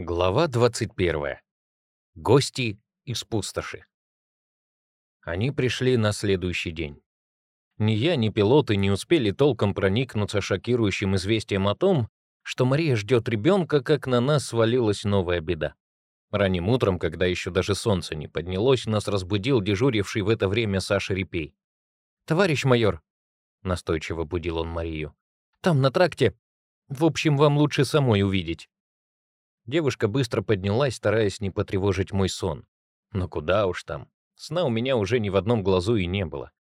Глава 21. Гости из пустоши. Они пришли на следующий день. Ни я, ни пилоты не успели толком проникнуться шокирующим известием о том, что Мария ждет ребенка, как на нас свалилась новая беда. Ранним утром, когда еще даже солнце не поднялось, нас разбудил дежуривший в это время Саша Репей. «Товарищ майор», — настойчиво будил он Марию, — «там, на тракте. В общем, вам лучше самой увидеть». Девушка быстро поднялась, стараясь не потревожить мой сон. Но куда уж там. Сна у меня уже ни в одном глазу и не было.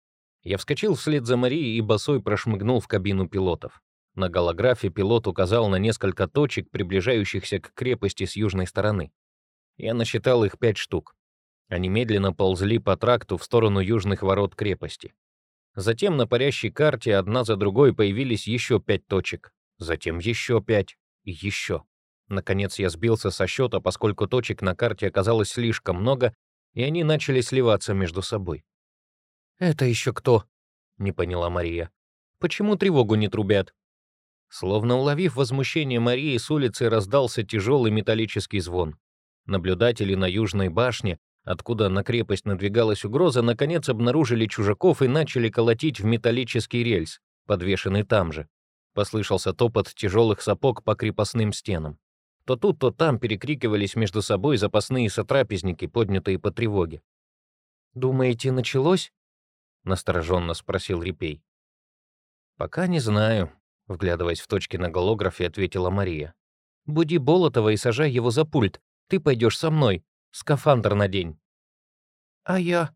Я вскочил вслед за Марией и босой прошмыгнул в кабину пилотов. На голографе пилот указал на несколько точек, приближающихся к крепости с южной стороны. Я насчитал их пять штук. Они медленно ползли по тракту в сторону южных ворот крепости. Затем на парящей карте одна за другой появились еще пять точек. Затем еще пять и еще. Наконец я сбился со счета, поскольку точек на карте оказалось слишком много, и они начали сливаться между собой. «Это еще кто?» — не поняла Мария. «Почему тревогу не трубят?» Словно уловив возмущение Марии, с улицы раздался тяжелый металлический звон. Наблюдатели на южной башне, откуда на крепость надвигалась угроза, наконец обнаружили чужаков и начали колотить в металлический рельс, подвешенный там же. Послышался топот тяжелых сапог по крепостным стенам. То тут, то там перекрикивались между собой запасные сотрапезники, поднятые по тревоге. «Думаете, началось?» — настороженно спросил Репей. «Пока не знаю», — вглядываясь в точки на голографе, ответила Мария. «Буди Болотова и сажай его за пульт. Ты пойдешь со мной. Скафандр надень». «А я?»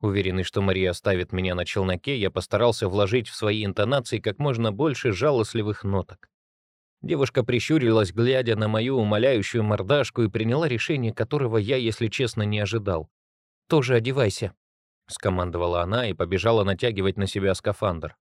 Уверенный, что Мария оставит меня на челноке, я постарался вложить в свои интонации как можно больше жалостливых ноток. Девушка прищурилась, глядя на мою умоляющую мордашку, и приняла решение, которого я, если честно, не ожидал. «Тоже одевайся», — скомандовала она и побежала натягивать на себя скафандр.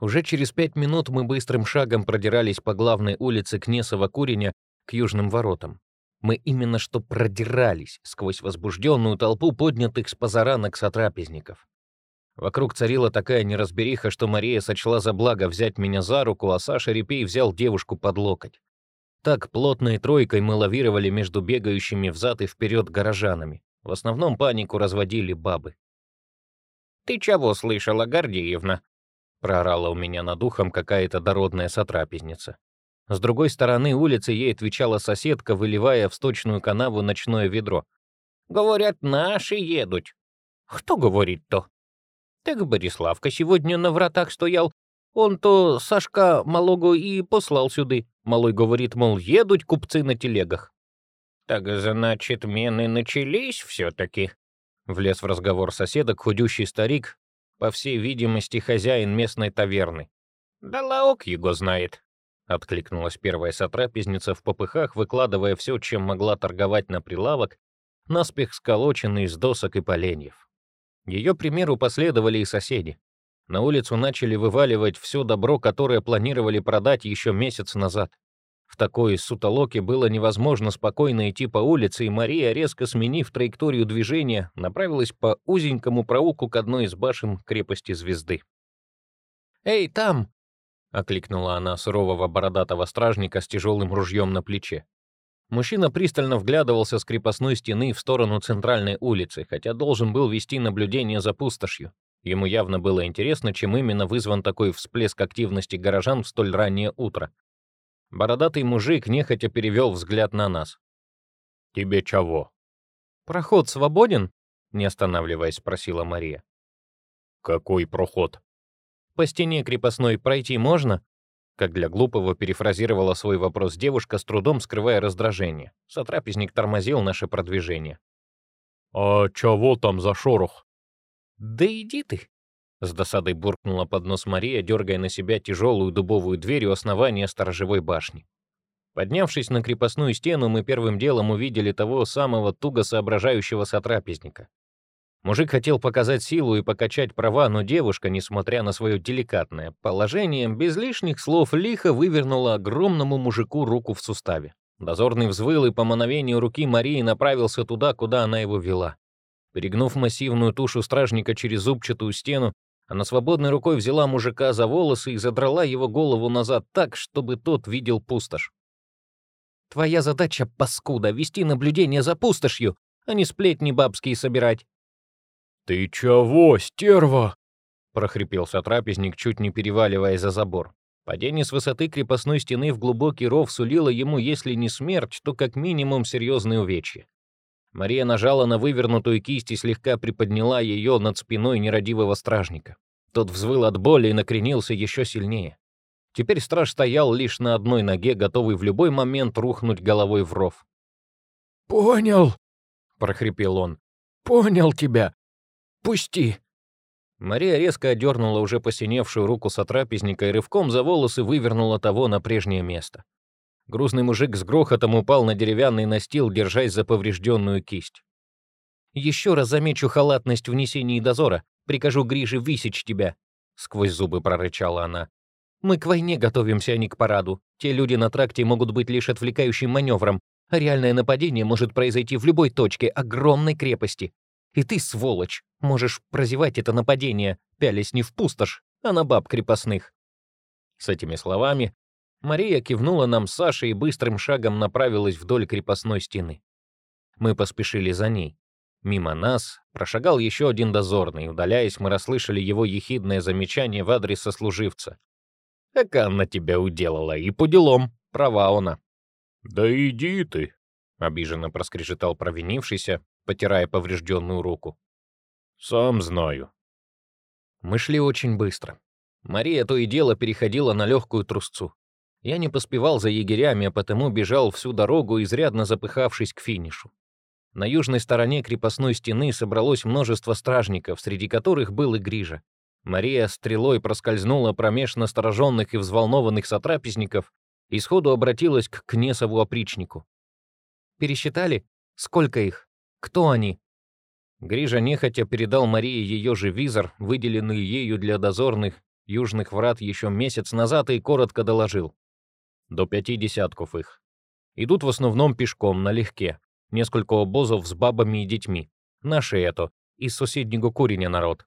Уже через пять минут мы быстрым шагом продирались по главной улице Кнесова-Куреня к южным воротам. Мы именно что продирались сквозь возбужденную толпу поднятых с позаранок сотрапезников. Вокруг царила такая неразбериха, что Мария сочла за благо взять меня за руку, а Саша Репей взял девушку под локоть. Так плотной тройкой мы лавировали между бегающими взад и вперед горожанами. В основном панику разводили бабы. «Ты чего слышала, Гордеевна?» — проорала у меня над ухом какая-то дородная сотрапезница. С другой стороны улицы ей отвечала соседка, выливая в сточную канаву ночное ведро. «Говорят, наши едут». «Кто говорит-то?» Так Бориславка сегодня на вратах стоял. Он-то Сашка малого и послал сюды. Малой говорит, мол, едут купцы на телегах. «Так, значит, мены начались все-таки?» Влез в разговор соседок худющий старик, по всей видимости, хозяин местной таверны. «Да лаок его знает», — откликнулась первая сотрапезница в попыхах, выкладывая все, чем могла торговать на прилавок, наспех сколоченный из досок и поленьев. Ее примеру последовали и соседи. На улицу начали вываливать все добро, которое планировали продать еще месяц назад. В такой сутолоке было невозможно спокойно идти по улице, и Мария, резко сменив траекторию движения, направилась по узенькому проулку к одной из башен крепости Звезды. «Эй, там!» — окликнула она сурового бородатого стражника с тяжелым ружьем на плече. Мужчина пристально вглядывался с крепостной стены в сторону центральной улицы, хотя должен был вести наблюдение за пустошью. Ему явно было интересно, чем именно вызван такой всплеск активности горожан в столь раннее утро. Бородатый мужик нехотя перевел взгляд на нас. «Тебе чего?» «Проход свободен?» — не останавливаясь, спросила Мария. «Какой проход?» «По стене крепостной пройти можно?» Как для глупого перефразировала свой вопрос девушка, с трудом скрывая раздражение. Сотрапезник тормозил наше продвижение. «А чего там за шорох?» «Да иди ты!» С досадой буркнула под нос Мария, дергая на себя тяжелую дубовую дверь у основания сторожевой башни. Поднявшись на крепостную стену, мы первым делом увидели того самого туго соображающего сотрапезника. Мужик хотел показать силу и покачать права, но девушка, несмотря на свое деликатное положение, без лишних слов лихо вывернула огромному мужику руку в суставе. Дозорный взвыл и по мановению руки Марии направился туда, куда она его вела. Перегнув массивную тушу стражника через зубчатую стену, она свободной рукой взяла мужика за волосы и задрала его голову назад так, чтобы тот видел пустошь. Твоя задача, паскуда, вести наблюдение за пустошью, а не сплетни бабские собирать». «Ты чего, стерва?» — прохрипел сотрапезник, чуть не переваливая за забор. Падение с высоты крепостной стены в глубокий ров сулило ему, если не смерть, то как минимум серьезные увечья. Мария нажала на вывернутую кисть и слегка приподняла ее над спиной нерадивого стражника. Тот взвыл от боли и накренился еще сильнее. Теперь страж стоял лишь на одной ноге, готовый в любой момент рухнуть головой в ров. «Понял», — прохрипел он. «Понял тебя. Пусти». Мария резко одернула уже посиневшую руку сотрапезника и рывком за волосы вывернула того на прежнее место. Грузный мужик с грохотом упал на деревянный настил, держась за поврежденную кисть. «Еще раз замечу халатность в несении дозора. Прикажу Грише высечь тебя», — сквозь зубы прорычала она. «Мы к войне готовимся, а не к параду. Те люди на тракте могут быть лишь отвлекающим маневром, а реальное нападение может произойти в любой точке огромной крепости. И ты, сволочь, можешь прозевать это нападение, пялясь не в пустошь, а на баб крепостных». С этими словами Мария кивнула нам с Сашей и быстрым шагом направилась вдоль крепостной стены. Мы поспешили за ней. Мимо нас прошагал еще один дозорный. Удаляясь, мы расслышали его ехидное замечание в адрес сослуживца. «Как она тебя уделала, и по делам, права она». «Да иди ты», — обиженно проскрежетал провинившийся, потирая поврежденную руку. «Сам знаю». Мы шли очень быстро. Мария то и дело переходила на легкую трусцу. Я не поспевал за егерями, а потому бежал всю дорогу, изрядно запыхавшись к финишу. На южной стороне крепостной стены собралось множество стражников, среди которых был и Грижа. Мария стрелой проскользнула промеж настороженных и взволнованных сотрапезников и сходу обратилась к Кнесову опричнику. «Пересчитали? Сколько их?» Кто они?» Грижа нехотя передал Марии ее же визор, выделенный ею для дозорных южных врат еще месяц назад, и коротко доложил. До пяти десятков их. Идут в основном пешком, налегке. Несколько обозов с бабами и детьми. Наши это, из соседнего куреня народ.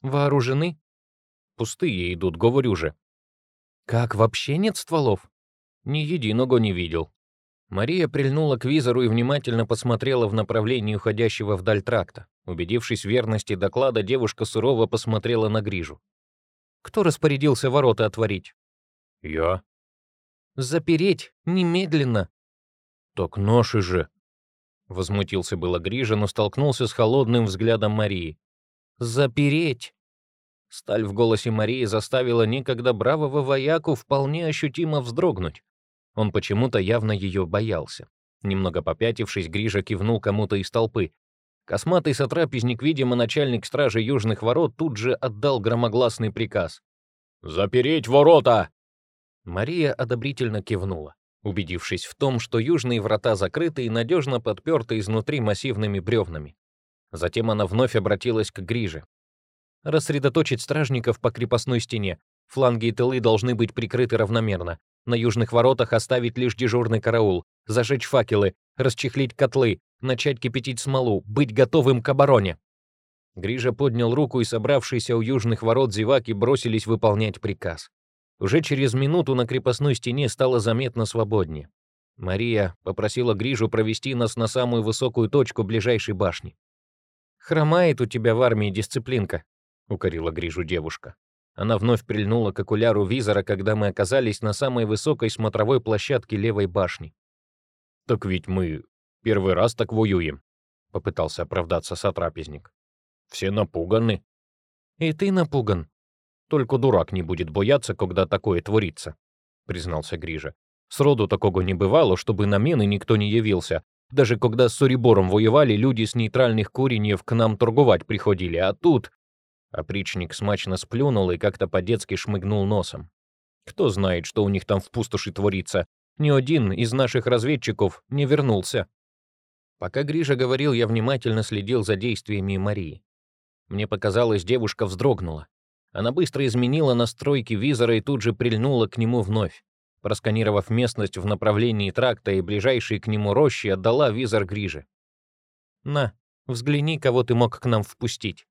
Вооружены? Пустые идут, говорю же. Как, вообще нет стволов? Ни единого не видел. Мария прильнула к визору и внимательно посмотрела в направлении уходящего вдаль тракта. Убедившись в верности доклада, девушка сурово посмотрела на Грижу. «Кто распорядился ворота отворить?» «Я». «Запереть! Немедленно!» «Так наши же!» Возмутился было Грижа, но столкнулся с холодным взглядом Марии. «Запереть!» Сталь в голосе Марии заставила некогда бравого вояку вполне ощутимо вздрогнуть. Он почему-то явно ее боялся. Немного попятившись, Грижа кивнул кому-то из толпы. Косматый сотрапезник, видимо, начальник стражи Южных ворот, тут же отдал громогласный приказ. «Запереть ворота!» Мария одобрительно кивнула, убедившись в том, что южные врата закрыты и надежно подперты изнутри массивными бревнами. Затем она вновь обратилась к Гриже. «Рассредоточить стражников по крепостной стене. Фланги и тылы должны быть прикрыты равномерно. На южных воротах оставить лишь дежурный караул, зажечь факелы, расчехлить котлы, начать кипятить смолу, быть готовым к обороне. Грижа поднял руку, и собравшиеся у южных ворот зеваки бросились выполнять приказ. Уже через минуту на крепостной стене стало заметно свободнее. Мария попросила Грижу провести нас на самую высокую точку ближайшей башни. «Хромает у тебя в армии дисциплинка», — укорила Грижу девушка. Она вновь прильнула к окуляру визора, когда мы оказались на самой высокой смотровой площадке левой башни. «Так ведь мы первый раз так воюем», — попытался оправдаться сотрапезник. «Все напуганы». «И ты напуган. Только дурак не будет бояться, когда такое творится», — признался Грижа. «Сроду такого не бывало, чтобы на мены никто не явился. Даже когда с Сурибором воевали, люди с нейтральных куреньев к нам торговать приходили, а тут Опричник смачно сплюнул и как-то по-детски шмыгнул носом. Кто знает, что у них там в пустоши творится. Ни один из наших разведчиков не вернулся. Пока Гриша говорил, я внимательно следил за действиями Марии. Мне показалось, девушка вздрогнула. Она быстро изменила настройки визора и тут же прильнула к нему вновь. Просканировав местность в направлении тракта и ближайшие к нему рощи, отдала визор Гриже. «На, взгляни, кого ты мог к нам впустить».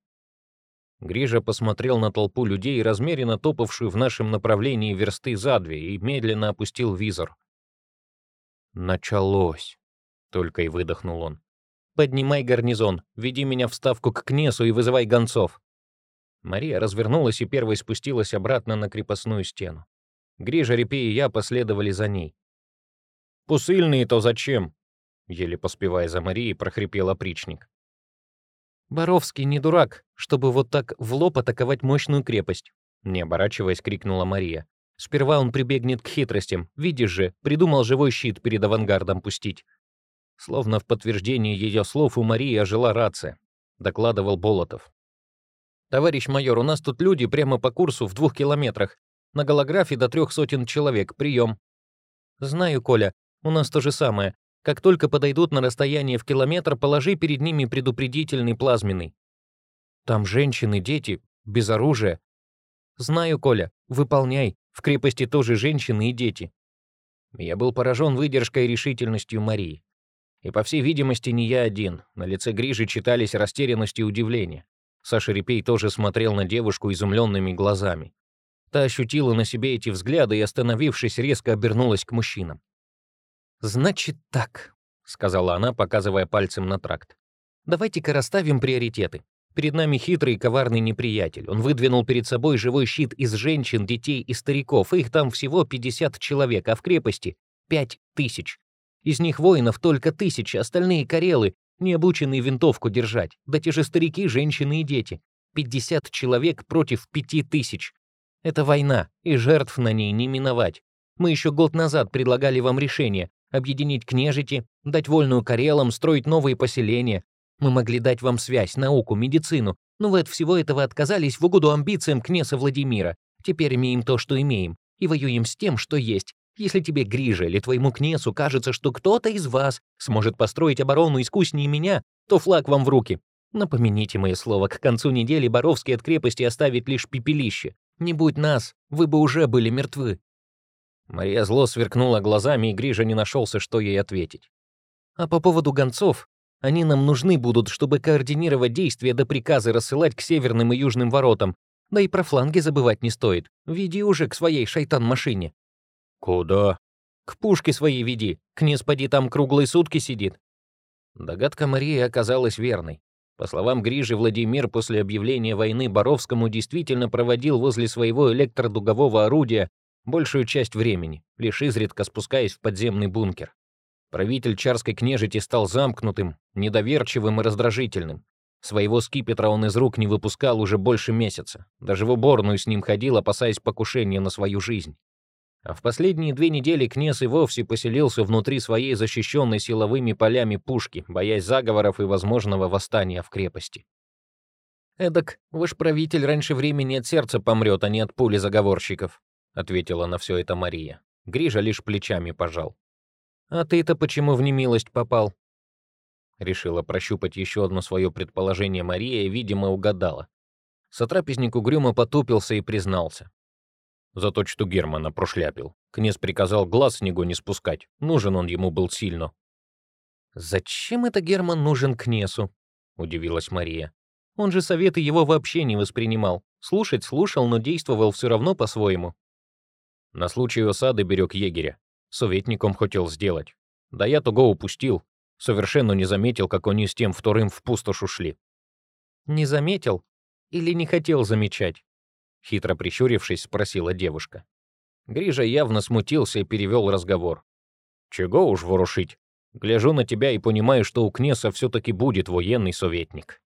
Грижа посмотрел на толпу людей, размеренно топавшую в нашем направлении версты за две, и медленно опустил визор. Началось. Только и выдохнул он. Поднимай гарнизон, веди меня в ставку к Кнесу и вызывай гонцов. Мария развернулась и первой спустилась обратно на крепостную стену. Грижа, Репей и я последовали за ней. «Пусыльные-то зачем?» Еле поспевая за Марией, прохрипел опричник. «Боровский не дурак, чтобы вот так в лоб атаковать мощную крепость», не оборачиваясь, крикнула Мария. «Сперва он прибегнет к хитростям. Видишь же, придумал живой щит перед авангардом пустить». Словно в подтверждение ее слов у Марии ожила рация, докладывал Болотов. «Товарищ майор, у нас тут люди прямо по курсу в двух километрах. На голографе до трех сотен человек. Прием». «Знаю, Коля, у нас то же самое. Как только подойдут на расстояние в километр, положи перед ними предупредительный плазменный. Там женщины, дети, без оружия. Знаю, Коля, выполняй. В крепости тоже женщины и дети. Я был поражен выдержкой и решительностью Марии. И, по всей видимости, не я один. На лице Грижи читались растерянность и удивление. Саша Репей тоже смотрел на девушку изумленными глазами. Та ощутила на себе эти взгляды и, остановившись, резко обернулась к мужчинам. «Значит так», — сказала она, показывая пальцем на тракт. «Давайте-ка расставим приоритеты. Перед нами хитрый и коварный неприятель. Он выдвинул перед собой живой щит из женщин, детей и стариков. Их там всего 50 человек, а в крепости — 5 тысяч. Из них воинов только тысячи, остальные — карелы, не обученные винтовку держать, да те же старики, женщины и дети. 50 человек против 5 тысяч. Это война, и жертв на ней не миновать. Мы еще год назад предлагали вам решение — объединить княжити, дать вольную карелам, строить новые поселения. Мы могли дать вам связь, науку, медицину, но вы от всего этого отказались в угоду амбициям князя Владимира. Теперь имеем то, что имеем, и воюем с тем, что есть. Если тебе, Гриже, или твоему князу кажется, что кто-то из вас сможет построить оборону искуснее меня, то флаг вам в руки. Напомяните мое слово, к концу недели Боровский от крепости оставит лишь пепелище. Не будь нас, вы бы уже были мертвы». Мария зло сверкнула глазами, и Грижа не нашелся, что ей ответить. «А по поводу гонцов, они нам нужны будут, чтобы координировать действия до приказы рассылать к северным и южным воротам. Да и про фланги забывать не стоит. Веди уже к своей шайтан-машине. «Куда?» «К пушке своей веди. Князь поди там круглые сутки сидит». Догадка Марии оказалась верной. По словам Грижи, Владимир после объявления войны Боровскому действительно проводил возле своего электродугового орудия большую часть времени, лишь изредка спускаясь в подземный бункер. Правитель Чарской княжити стал замкнутым, недоверчивым и раздражительным. Своего скипетра он из рук не выпускал уже больше месяца. Даже в уборную с ним ходил, опасаясь покушения на свою жизнь. А в последние две недели князь и вовсе поселился внутри своей защищенной силовыми полями пушки, боясь заговоров и возможного восстания в крепости. «Эдак, ваш правитель раньше времени от сердца помрет, а не от пули заговорщиков», ответила на все это Мария. Грижа лишь плечами пожал. «А ты-то почему в немилость попал?» Решила прощупать еще одно свое предположение Мария и, видимо, угадала. Сотрапезник угрюмо потупился и признался. За то, что Германа прошляпил. Князь приказал глаз с него не спускать. Нужен он ему был сильно. «Зачем это Герман нужен князю?» — удивилась Мария. «Он же советы его вообще не воспринимал. Слушать слушал, но действовал все равно по-своему». На случай осады берег егеря. Советником хотел сделать. Да я того упустил. Совершенно не заметил, как они с тем вторым в пустошь ушли. «Не заметил? Или не хотел замечать?» Хитро прищурившись, спросила девушка. Грижа явно смутился и перевел разговор. «Чего уж ворушить? Гляжу на тебя и понимаю, что у Кнеса все-таки будет военный советник».